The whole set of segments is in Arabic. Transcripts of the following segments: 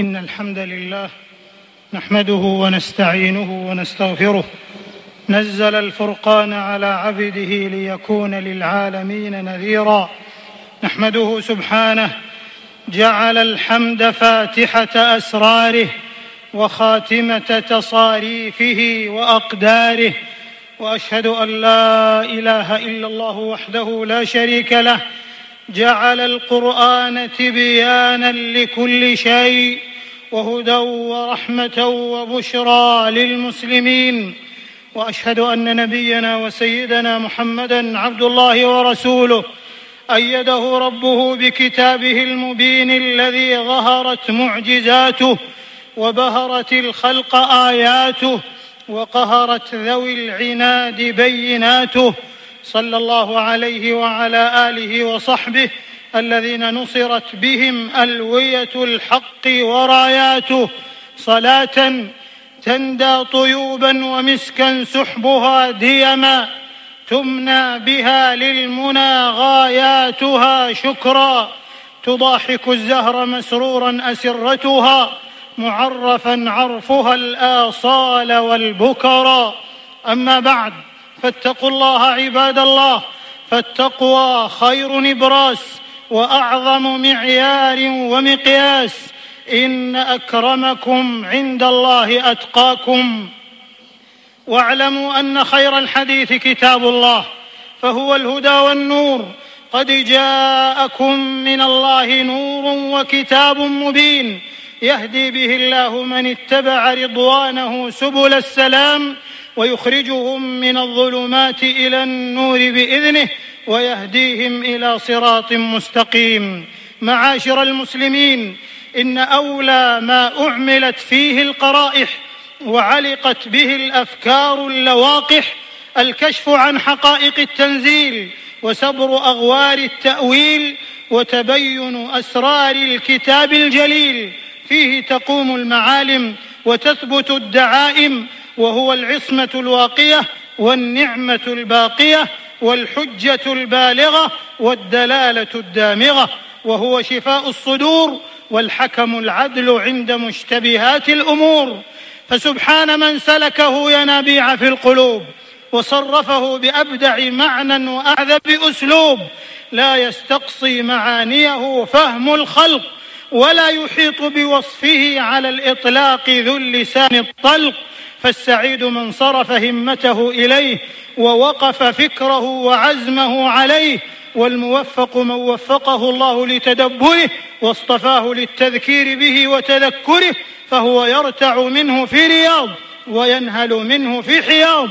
إن الحمد لله نحمده ونستعينه ونستغفره. نزل الفرقان على عبده ليكون للعالمين نذيرا. نحمده سبحانه. جعل الحمد فاتحة أسراره وخاتمة تصاريفه وأقداره. وأشهد أن لا إله إلا الله وحده لا شريك له. جعل القرآن تبيانا لكل شيء وهدى ورحمة وبشرى للمسلمين. وأشهد أن نبينا وسيدنا محمدا عبد الله ورسوله أيده ربه بكتابه المبين الذي ظهرت معجزاته وبهرت الخلق آياته وقهرت ذوي العناد بيناته صلى الله عليه وعلى آله وصحبه الذين نصرت بهم الوية الحق وراياته صلاة تندى طيوبا ومسكا سحبها ديما تمنى بها للمنى غاياتها شكرا تضاحك الزهر مسرورا أسرتها معرفا عرفها الآصال والبكرا. أما بعد فاتقوا الله عباد الله فالتقوى خير نبراس وأعظم معيار ومقياس. إن أكرمكم عند الله أتقاكم. واعلموا أن خير الحديث كتاب الله فهو الهدى والنور. قد جاءكم من الله نور وكتاب مبين يهدي به الله من اتبع رضوانه سبل السلام. ويخرجهم من الظلمات إلى النور بإذنه ويهديهم إلى صراط مستقيم. معاشر المسلمين إن أولى ما أعملت فيه القرائح وعلقت به الأفكار اللواقح الكشف عن حقائق التنزيل وسبر أغوار التأويل وتبين أسرار الكتاب الجليل. فيه تقوم المعالم وتثبت الدعائم وهو العصمة الواقية والنعمة الباقية والحجة البالغة والدلالة الدامغة وهو شفاء الصدور والحكم العدل عند مشتبهات الأمور. فسبحان من سلكه ينابيع في القلوب وصرفه بأبدع معنى وأعذب أسلوب. لا يستقصي معانيه فهم الخلق ولا يحيط بوصفه على الإطلاق ذو اللسان الطلق فالسعيد من صرف همته إليه ووقف فكره وعزمه عليه والموفق من وفقه الله لتدبره واصطفاه للتذكير به وتذكره فهو يرتع منه في رياض وينهل منه في حياض.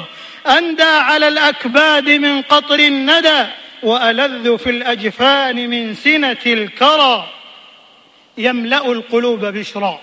أندى على الأكباد من قطر الندى وألذ في الأجفان من سنة الكرى. يملأ القلوب بشرا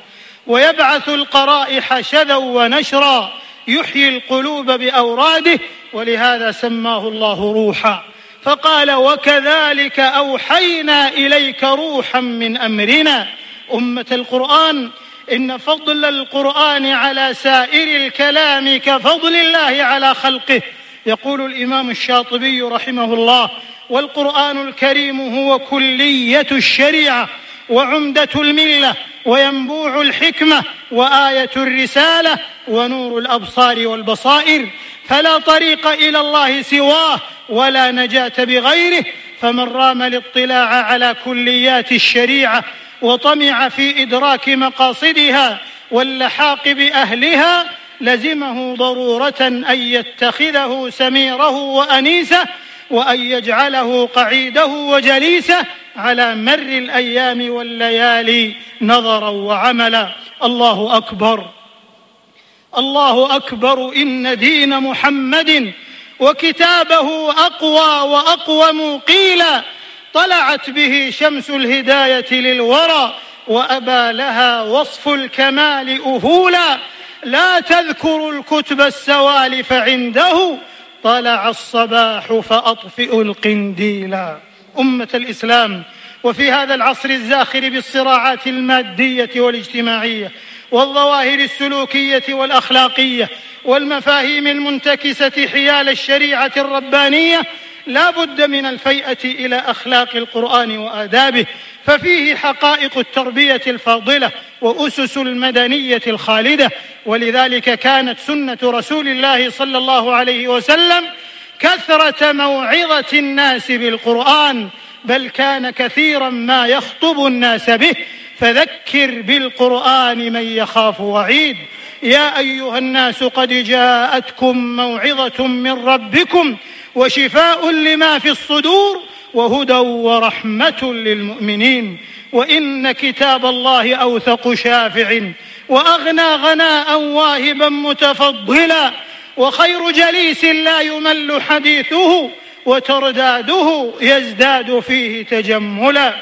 ويبعث القرائح شذا ونشرا يحيي القلوب بأوراده ولهذا سماه الله روحا. فقال وكذلك أوحينا إليك روحا من أمرنا. أمة القرآن إن فضل القرآن على سائر الكلام كفضل الله على خلقه. يقول الإمام الشاطبي رحمه الله والقرآن الكريم هو كلية الشريعة وعمدة الملة وينبوع الحكمة وآية الرسالة ونور الأبصار والبصائر. فلا طريق إلى الله سواه ولا نجاة بغيره. فمن رام الاطلاع على كليات الشريعة وطمع في إدراك مقاصدها واللحاق بأهلها لزمه ضرورة أن يتخذه سميره وأنيسه. وأن يجعله قعيده وجليسه على مر الأيام والليالي نظرا وعملا. الله أكبر. الله أكبر. إن دين محمد وكتابه أقوى واقوم قيلا طلعت به شمس الهداية للورى وأبى لها وصف الكمال أهولا. لا تذكر الكتب السوالف عنده. طلع الصباح فأطفئ القنديلا أمة الإسلام وفي هذا العصر الزاخر بالصراعات المادية والاجتماعية والظواهر السلوكية والأخلاقية والمفاهيم المنتكسة حيال الشريعة الربانية لا بد من الفيئة إلى أخلاق القرآن وآدابه ففيه حقائق التربية الفاضلة وأسس المدنية الخالدة. ولذلك كانت سنة رسول الله صلى الله عليه وسلم كثرة موعظة الناس بالقرآن بل كان كثيرا ما يخطب الناس به. فذكر بالقرآن من يخاف وعيد. يا أيها الناس قد جاءتكم موعظة من ربكم وشفاء لما في الصدور وهدى ورحمة للمؤمنين وإن كتاب الله أوثق شافع وأغنى غناء واهبا متفضلا وخير جليس لا يمل حديثه وترداده يزداد فيه تجملا.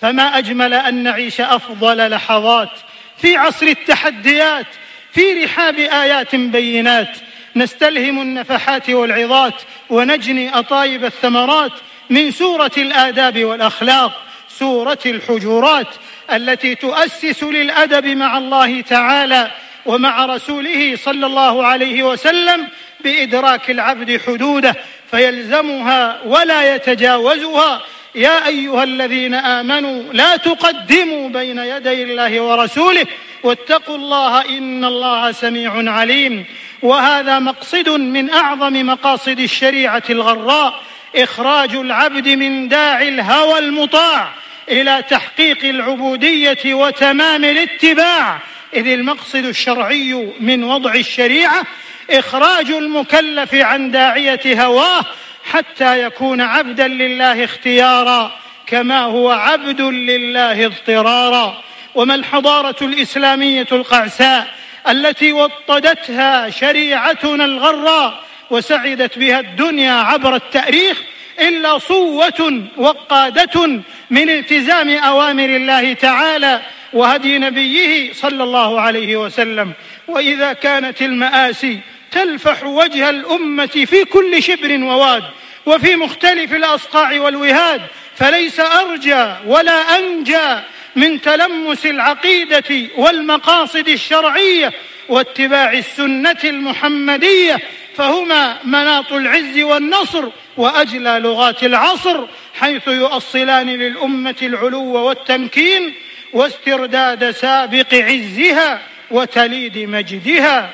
فما أجمل أن نعيش أفضل لحظات في عصر التحديات في رحاب آيات بينات نستلهم النفحات والعظات ونجني أطايب الثمرات من سورة الآداب والأخلاق سورة الحجرات التي تؤسس للأدب مع الله تعالى ومع رسوله صلى الله عليه وسلم بإدراك العبد حدوده فيلزمها ولا يتجاوزها. يا أيها الذين آمنوا لا تقدموا بين يدي الله ورسوله واتقوا الله إن الله سميع عليم. وهذا مقصد من أعظم مقاصد الشريعة الغراء إخراج العبد من داعي الهوى المطاع إلى تحقيق العبودية وتمام الاتباع. إذ المقصد الشرعي من وضع الشريعة إخراج المكلف عن داعية هواه حتى يكون عبدا لله اختيارا كما هو عبد لله اضطرارا. وما الحضارة الإسلامية القعساء؟ التي وطدتها شريعتنا الغراء وسعدت بها الدنيا عبر التأريخ إلا صوة وقادة من التزام أوامر الله تعالى وهدي نبيه صلى الله عليه وسلم. وإذا كانت المآسي تلفح وجه الأمة في كل شبر وواد وفي مختلف الأصقاع والوهاد فليس أرجى ولا أنجى من تلمس العقيدة والمقاصد الشرعية واتباع السنة المحمدية فهما مناط العز والنصر وأجلى لغات العصر حيث يؤصلان للأمة العلو والتمكين واسترداد سابق عزها وتليد مجدها.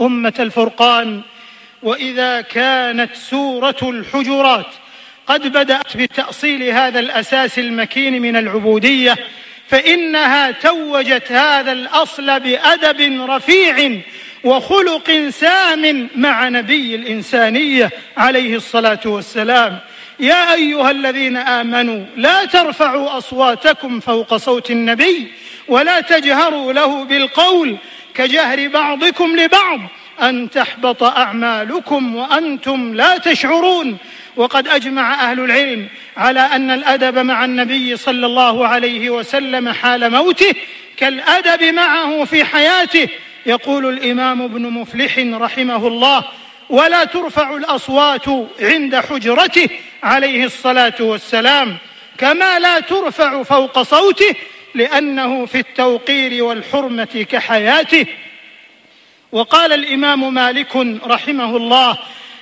أمة الفرقان وإذا كانت سورة الحجرات قد بدأت بتأصيل هذا الأساس المكين من العبودية فإنها توجت هذا الأصل بأدب رفيع وخلق سام مع نبي الإنسانية عليه الصلاة والسلام. يا أيها الذين آمنوا لا ترفعوا أصواتكم فوق صوت النبي ولا تجهروا له بالقول كجهر بعضكم لبعض أن تحبط أعمالكم وأنتم لا تشعرون. وقد أجمع أهل العلم على أن الأدب مع النبي صلى الله عليه وسلم حال موته كالأدب معه في حياته. يقول الإمام ابن مفلح رحمه الله ولا ترفع الأصوات عند حجرته عليه الصلاة والسلام. كما لا ترفع فوق صوته لأنه في التوقير والحرمة كحياته. وقال الإمام مالك رحمه الله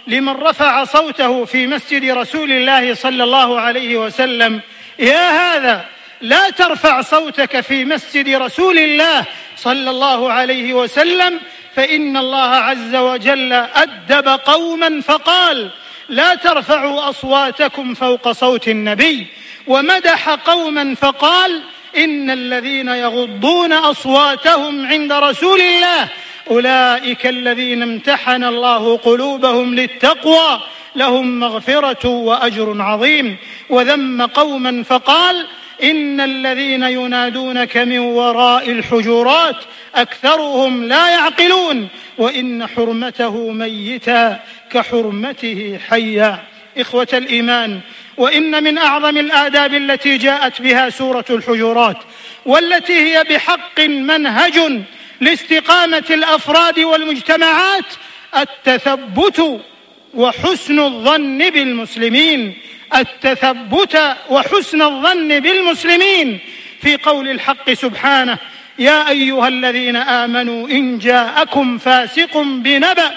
لمن رفع صوته في مسجد رسول الله صلى الله عليه وسلم يا هذا لا ترفع صوتك في مسجد رسول الله صلى الله عليه وسلم فإن الله عز وجل أدب قوما فقال لا ترفعوا أصواتكم فوق صوت النبي ومدح قوما فقال إن الذين يغضون أصواتهم عند رسول الله أولئك الذين امتحن الله قلوبهم للتقوى لهم مغفرة وأجر عظيم. وذم قوما فقال إن الذين ينادونك من وراء الحجرات أكثرهم لا يعقلون وإن حرمته ميتا كحرمته حيا. إخوة الإيمان وإن من أعظم الآداب التي جاءت بها سورة الحجرات والتي هي بحق منهج لاستقامة الأفراد والمجتمعات التثبت وحسن الظن بالمسلمين التثبت وحسن الظن بالمسلمين في قول الحق سبحانه يا أيها الذين آمنوا إن جاءكم فاسق بنبأ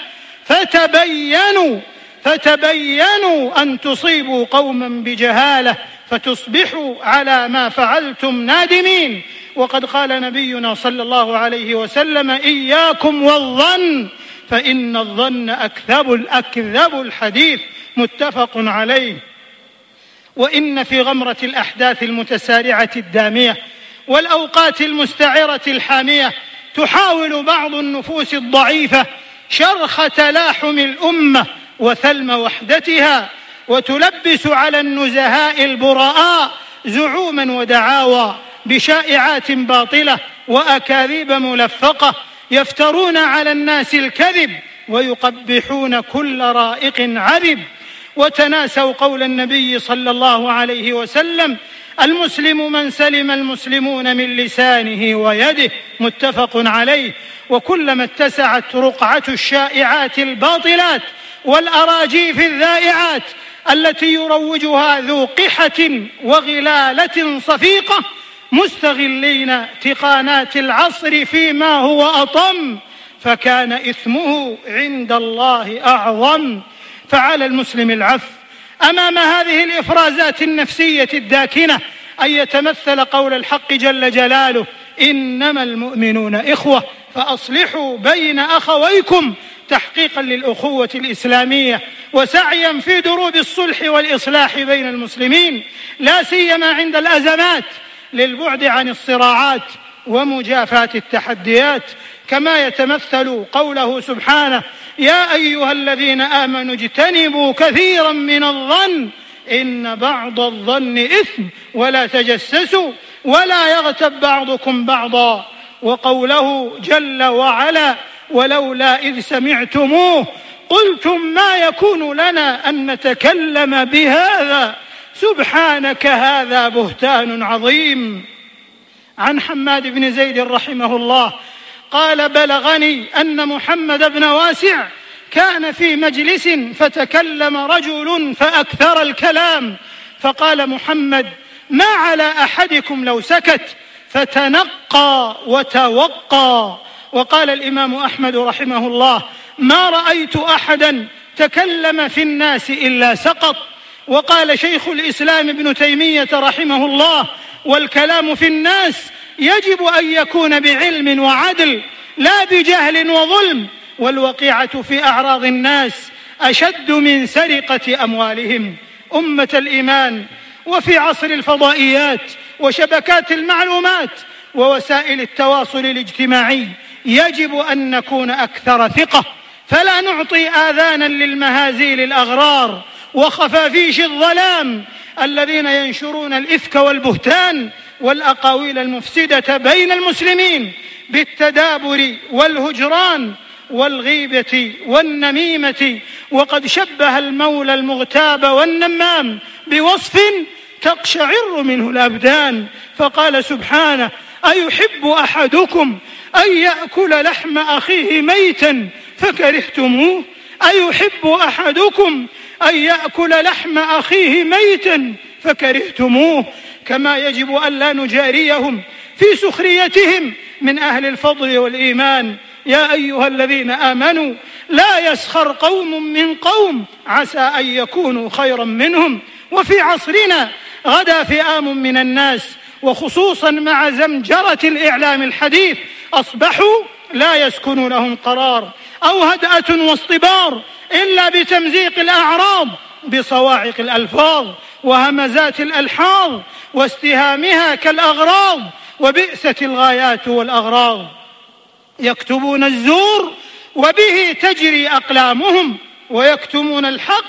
فتبينوا فتبينوا أن تصيبوا قوما بجهالة فتصبحوا على ما فعلتم نادمين. وقد قال نبينا صلى الله عليه وسلم إياكم والظن فإن الظن أكذب الأكذب الحديث. متفق عليه. وإن في غمرة الأحداث المتسارعة الدامية والأوقات المستعرة الحامية تحاول بعض النفوس الضعيفة شرخ تلاحم الأمة وثلم وحدتها وتلبس على النزهاء البراء زعوما ودعاوى. بشائعات باطلة وأكاذيب ملفقة يفترون على الناس الكذب ويقبحون كل رائق عذب. وتناسوا قول النبي صلى الله عليه وسلم المسلم من سلم المسلمون من لسانه ويده متفق عليه. وكلما اتسعت رقعة الشائعات الباطلات والأراجيف الذائعات التي يروجها ذو قحة وغلالة صفيقة مستغلين تقانات العصر فيما هو أطم فكان إثمه عند الله أعظم. فعلى المسلم العف. أمام هذه الإفرازات النفسية الداكنة أن يتمثل قول الحق جل جلاله إنما المؤمنون إخوة فأصلحوا بين أخويكم تحقيقا للأخوة الإسلامية وسعيا في دروب الصلح والإصلاح بين المسلمين لا سيما عند الأزمات. للبعد عن الصراعات ومجافاة التحديات كما يتمثل قوله سبحانه يا أيها الذين آمنوا اجتنبوا كثيرا من الظن إن بعض الظن إثم ولا تجسسوا ولا يغتب بعضكم بعضا. وقوله جل وعلا ولولا إذ سمعتموه قلتم ما يكون لنا أن نتكلم بهذا؟ سبحانك هذا بهتان عظيم. عن حماد بن زيد رحمه الله قال بلغني أن محمد بن واسع كان في مجلس فتكلم رجل فأكثر الكلام فقال محمد ما على أحدكم لو سكت؟ فتنقى وتوقى. وقال الإمام أحمد رحمه الله ما رأيت أحدا تكلم في الناس إلا سقط. وقال شيخ الإسلام ابن تيمية رحمه الله والكلام في الناس يجب أن يكون بعلم وعدل لا بجهل وظلم والوقيعة في أعراض الناس أشد من سرقة أموالهم. أمة الإيمان وفي عصر الفضائيات وشبكات المعلومات ووسائل التواصل الاجتماعي يجب أن نكون أكثر ثقة. فلا نعطي آذانا للمهازيل الأغرار وخفافيش الظلام الذين ينشرون الإفك والبهتان والأقاويل المفسدة بين المسلمين بالتدابر والهجران والغيبة والنميمة. وقد شبه المولى المغتاب والنمام بوصف تقشعر منه الأبدان. فقال سبحانه أيحب أحدكم أن يأكل لحم أخيه ميتا فكرهتموه؟ أيحب أحدكم أن يأكل لحم أخيه ميتا فكرهتموه كما يجب ان لا نجاريهم في سخريتهم من أهل الفضل والإيمان. يا أيها الذين آمنوا لا يسخر قوم من قوم عسى أن يكونوا خيرا منهم. وفي عصرنا غدا فئام من الناس وخصوصا مع زمجرة الإعلام الحديث أصبحوا لا يسكن لهم قرار. أو هدأة واصطبار إلا بتمزيق الأعراض بصواعق الألفاظ وهمزات الألحاظ واستهامها كالأغراض وبئست الغايات والأغراض. يكتبون الزور وبه تجري أقلامهم ويكتمون الحق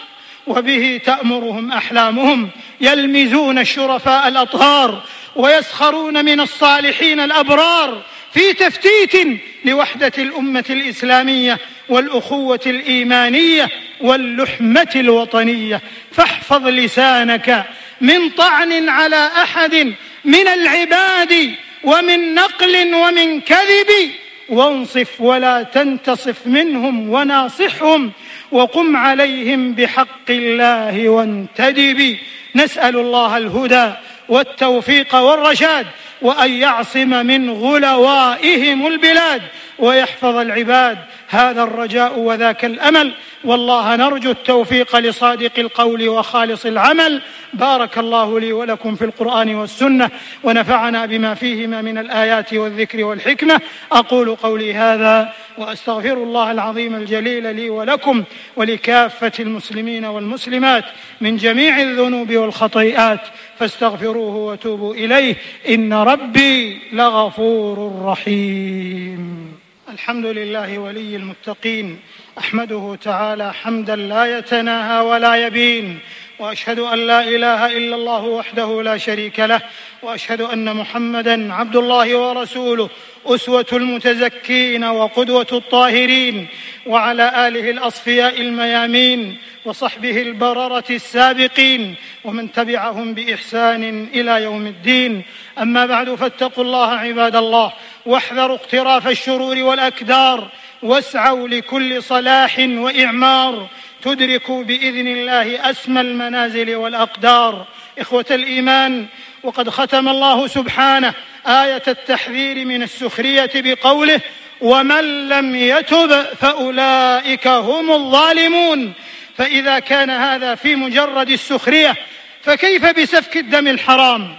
وبه تأمرهم أحلامهم. يلمزون الشرفاء الأطهار ويسخرون من الصالحين الأبرار في تفتيت لوحدة الأمة الإسلامية. والأخوة الإيمانية واللحمة الوطنية. فاحفظ لسانك من طعن على أحد من العباد ومن نقل ومن كذب. وانصف ولا تنتصف منهم وناصحهم. وقم عليهم بحق الله وانتدب. نسأل الله الهدى والتوفيق والرشاد وأن يعصم من غلوائهم البلاد ويحفظ العباد هذا الرجاء وذاك الأمل. والله نرجو التوفيق لصادق القول وخالص العمل. بارك الله لي ولكم في القرآن والسنة ونفعنا بما فيهما من الآيات والذكر والحكمة. أقول قولي هذا وأستغفر الله العظيم الجليل لي ولكم ولكافة المسلمين والمسلمات من جميع الذنوب والخطيئات. فاستغفروه وتوبوا إليه. إن ربي لغفور رحيم. الحمد لله ولي المتقين أحمده تعالى حمدا لا يتناهى ولا يبين وأشهد أن لا إله إلا الله وحده لا شريك له وأشهد أن محمدا عبد الله ورسوله أسوة المتزكين وقدوة الطاهرين وعلى آله الأصفياء الميامين وصحبه البررة السابقين ومن تبعهم بإحسان إلى يوم الدين. أما بعد فاتقوا الله عباد الله واحذروا اقتراف الشرور والأكدار واسعوا لكل صلاح وإعمار تدركوا بإذن الله أسمى المنازل والأقدار. إخوة الإيمان وقد ختم الله سبحانه آية التحذير من السخرية بقوله ومن لم يتب فأولئك هم الظالمون. فإذا كان هذا في مجرد السخرية فكيف بسفك الدم الحرام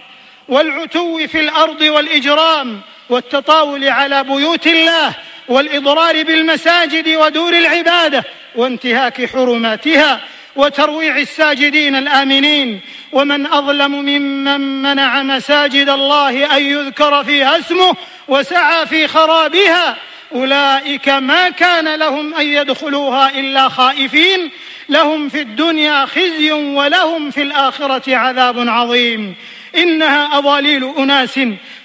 والعتو في الأرض والإجرام والتطاول على بيوت الله والإضرار بالمساجد ودور العبادة وانتهاك حرماتها وترويع الساجدين الآمنين. ومن أظلم ممن منع مساجد الله أن يذكر فيها اسمه وسعى في خرابها أولئك ما كان لهم أن يدخلوها إلا خائفين. لهم في الدنيا خزي ولهم في الآخرة عذاب عظيم. إنها اضاليل أناس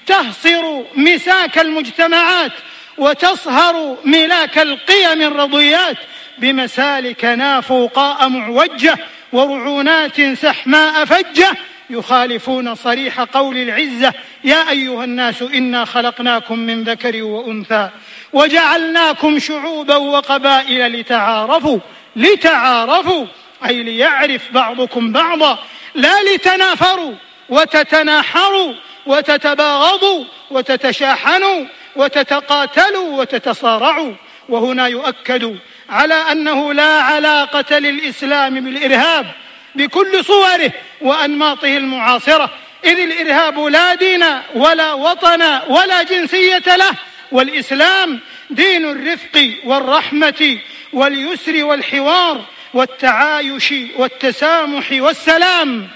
تهصر مساك المجتمعات وتصهر ملاك القيم الرضيات بمسالك نافوقاء معوجة ورعونات سحماء فجة يخالفون صريح قول العزة يا أيها الناس إنا خلقناكم من ذكر وأنثى وجعلناكم شعوبا وقبائل لتعارفوا لتعارفوا أي ليعرف بعضكم بعضا لا لتنافروا وتتناحروا وتتباغضوا وتتشاحنوا وتتقاتلوا وتتصارعوا. وهنا يؤكد على أنه لا علاقة للإسلام بالإرهاب بكل صوره وأنماطه المعاصرة. إذ الإرهاب لا دين ولا وطن ولا جنسية له والإسلام دين الرفق والرحمة واليسر والحوار والتعايش والتسامح والسلام.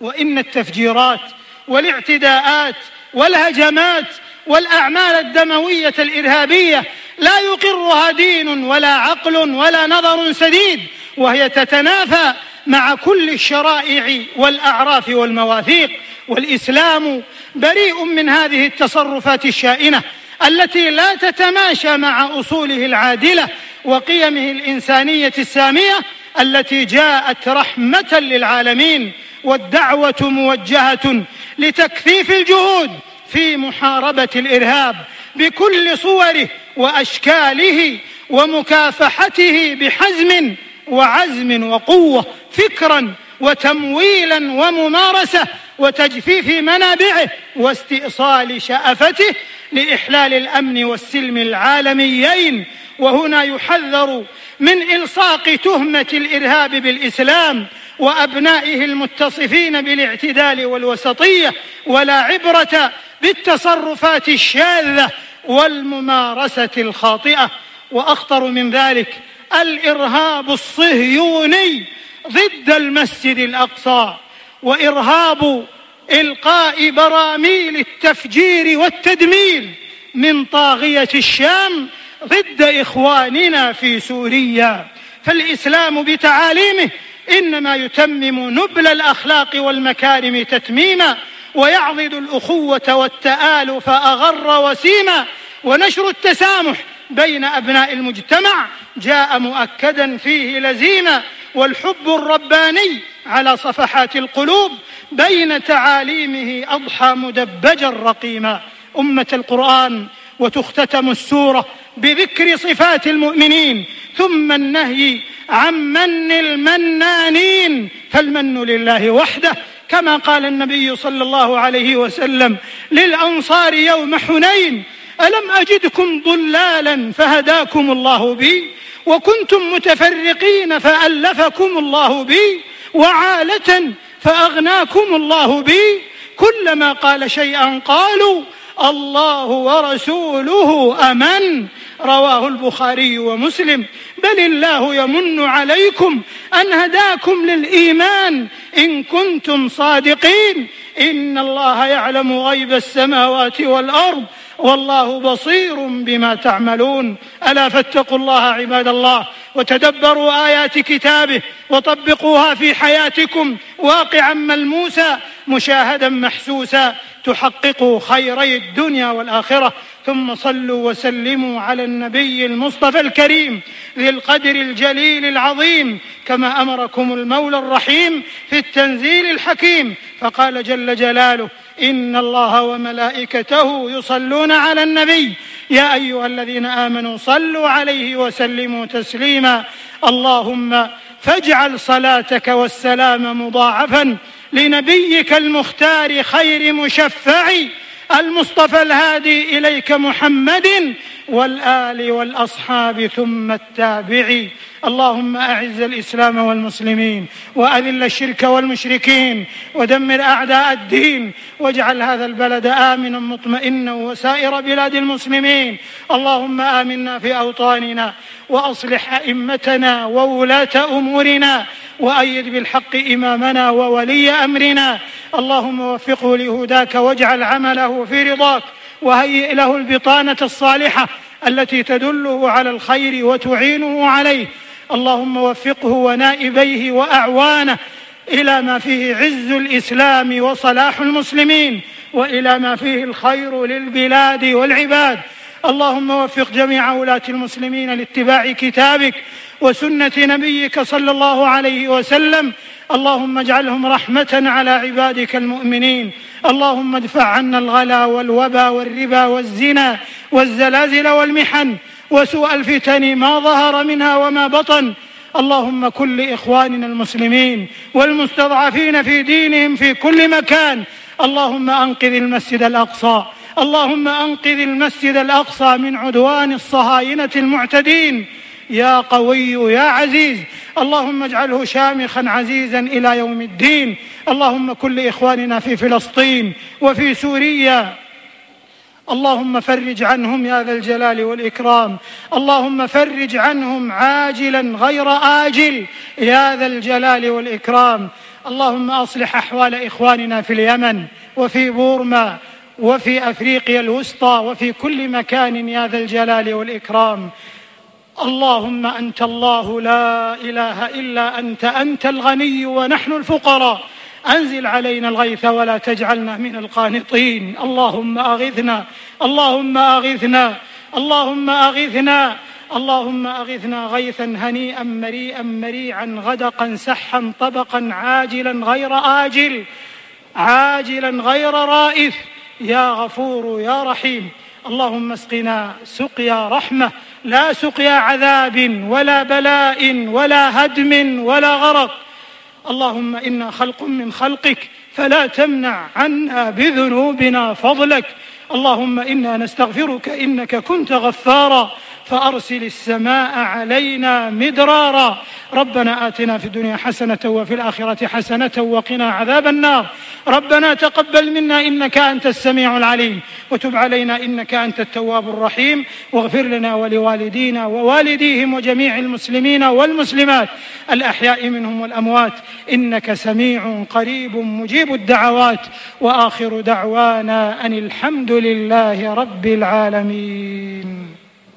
وإن التفجيرات والاعتداءات والهجمات والأعمال الدموية الإرهابية لا يقرها دين ولا عقل ولا نظر سديد وهي تتنافى مع كل الشرائع والأعراف والمواثيق. والإسلام بريء من هذه التصرفات الشائنة التي لا تتماشى مع أصوله العادلة وقيمه الإنسانية السامية التي جاءت رحمة للعالمين والدعوة موجهة لتكثيف الجهود في محاربة الإرهاب بكل صوره وأشكاله ومكافحته بحزم وعزم وقوة فكرا وتمويلا وممارسة وتجفيف منابعه واستئصال شأفته لإحلال الأمن والسلم العالميين. وهنا يحذر من إلصاق تهمة الإرهاب بالإسلام وأبنائه المتصفين بالاعتدال والوسطية ولا عبرة بالتصرفات الشاذة والممارسة الخاطئة. وأخطر من ذلك الإرهاب الصهيوني ضد المسجد الأقصى وإرهاب إلقاء براميل التفجير والتدمير من طاغية الشام ضد إخواننا في سوريا. فالإسلام بتعاليمه إنما يتمم نبل الأخلاق والمكارم تتميما ويعضد الأخوة والتالف اغر وسيما ونشر التسامح بين أبناء المجتمع جاء مؤكدا فيه لزيما والحب الرباني على صفحات القلوب بين تعاليمه أضحى مدبجا رقيما. أمة القرآن وتختتم السورة بذكر صفات المؤمنين ثم النهي عن من المنانين فالمن لله وحده كما قال النبي صلى الله عليه وسلم للأنصار يوم حنين ألم أجدكم ضلالا فهداكم الله بي وكنتم متفرقين فألفكم الله بي وعالة فأغناكم الله بي. كلما قال شيئا قالوا الله ورسوله أمن. رواه البخاري ومسلم. بل الله يمن عليكم أن هداكم للإيمان. إن كنتم صادقين إن الله يعلم غيب السماوات والأرض والله بصير بما تعملون. ألا فاتقوا الله عباد الله وتدبروا آيات كتابه وطبقوها في حياتكم. واقعا ملموسا مشاهدا محسوسا تحققوا خيري الدنيا والآخرة. ثم صلوا وسلموا على النبي المصطفى الكريم ذي القدر الجليل العظيم كما أمركم المولى الرحيم في التنزيل الحكيم. فقال جل جلاله إن الله وملائكته يصلون على النبي. يا أيها الذين آمنوا صلوا عليه وسلموا تسليما. اللهم فاجعل صلاتك والسلام مضاعفا لنبيك المختار خير مشفع. المصطفى الهادي إليك محمد والآل والأصحاب ثم التابعين اللهم أعز الإسلام والمسلمين وأذل الشرك والمشركين ودمر أعداء الدين واجعل هذا البلد امنا مطمئنا وسائر بلاد المسلمين. اللهم آمنا في أوطاننا وأصلح أئمتنا وولاة أمورنا وأيد بالحق إمامنا وولي أمرنا. اللهم وفقه لهداك واجعل عمله في رضاك وهيئ له البطانة الصالحة التي تدله على الخير وتعينه عليه. اللهم وفقه ونائبيه وأعوانه إلى ما فيه عز الإسلام وصلاح المسلمين وإلى ما فيه الخير للبلاد والعباد. اللهم وفق جميع ولاه المسلمين لاتباع كتابك وسنة نبيك صلى الله عليه وسلم. اللهم اجعلهم رحمة على عبادك المؤمنين. اللهم ادفع عنا الغلا والوبا والربا والزنا والزلازل والمحن. وسوء الفتن ما ظهر منها وما بطن. اللهم كن لإخواننا المسلمين والمستضعفين في دينهم في كل مكان. اللهم أنقذ المسجد الأقصى. اللهم أنقذ المسجد الأقصى من عدوان الصهاينة المعتدين. يا قوي يا عزيز. اللهم اجعله شامخا عزيزا إلى يوم الدين. اللهم كن لإخواننا في فلسطين وفي سوريا. اللهم فرج عنهم يا ذا الجلال والإكرام. اللهم فرج عنهم عاجلا غير آجل يا ذا الجلال والإكرام. اللهم أصلح أحوال إخواننا في اليمن وفي بورما وفي أفريقيا الوسطى وفي كل مكان يا ذا الجلال والإكرام. اللهم أنت الله لا إله إلا أنت أنت الغني ونحن الفقراء. أنزل علينا الغيث ولا تجعلنا من القانطين. اللهم أغثنا اللهم أغثنا اللهم أغثنا اللهم أغثنا غيثا هنيئا مريئا مريعا غدقا سحا طبقا عاجلا غير آجل عاجلا غير رائث. يا غفور يا رحيم. اللهم اسقنا سقيا رحمة لا سقيا عذاب ولا بلاء ولا هدم ولا غرق. اللهم إنا خلق من خلقك فلا تمنع عنا بذنوبنا فضلك. اللهم إنا نستغفرك إنك كنت غفارا. فأرسل السماء علينا مدرارا. ربنا آتنا في الدنيا حسنة وفي الآخرة حسنة وقنا عذاب النار. ربنا تقبل منا إنك أنت السميع العليم. وتب علينا إنك أنت التواب الرحيم. واغفر لنا ولوالدينا ووالديهم وجميع المسلمين والمسلمات. الأحياء منهم والأموات. إنك سميع قريب مجيب الدعوات. وآخر دعوانا أن الحمد لله رب العالمين.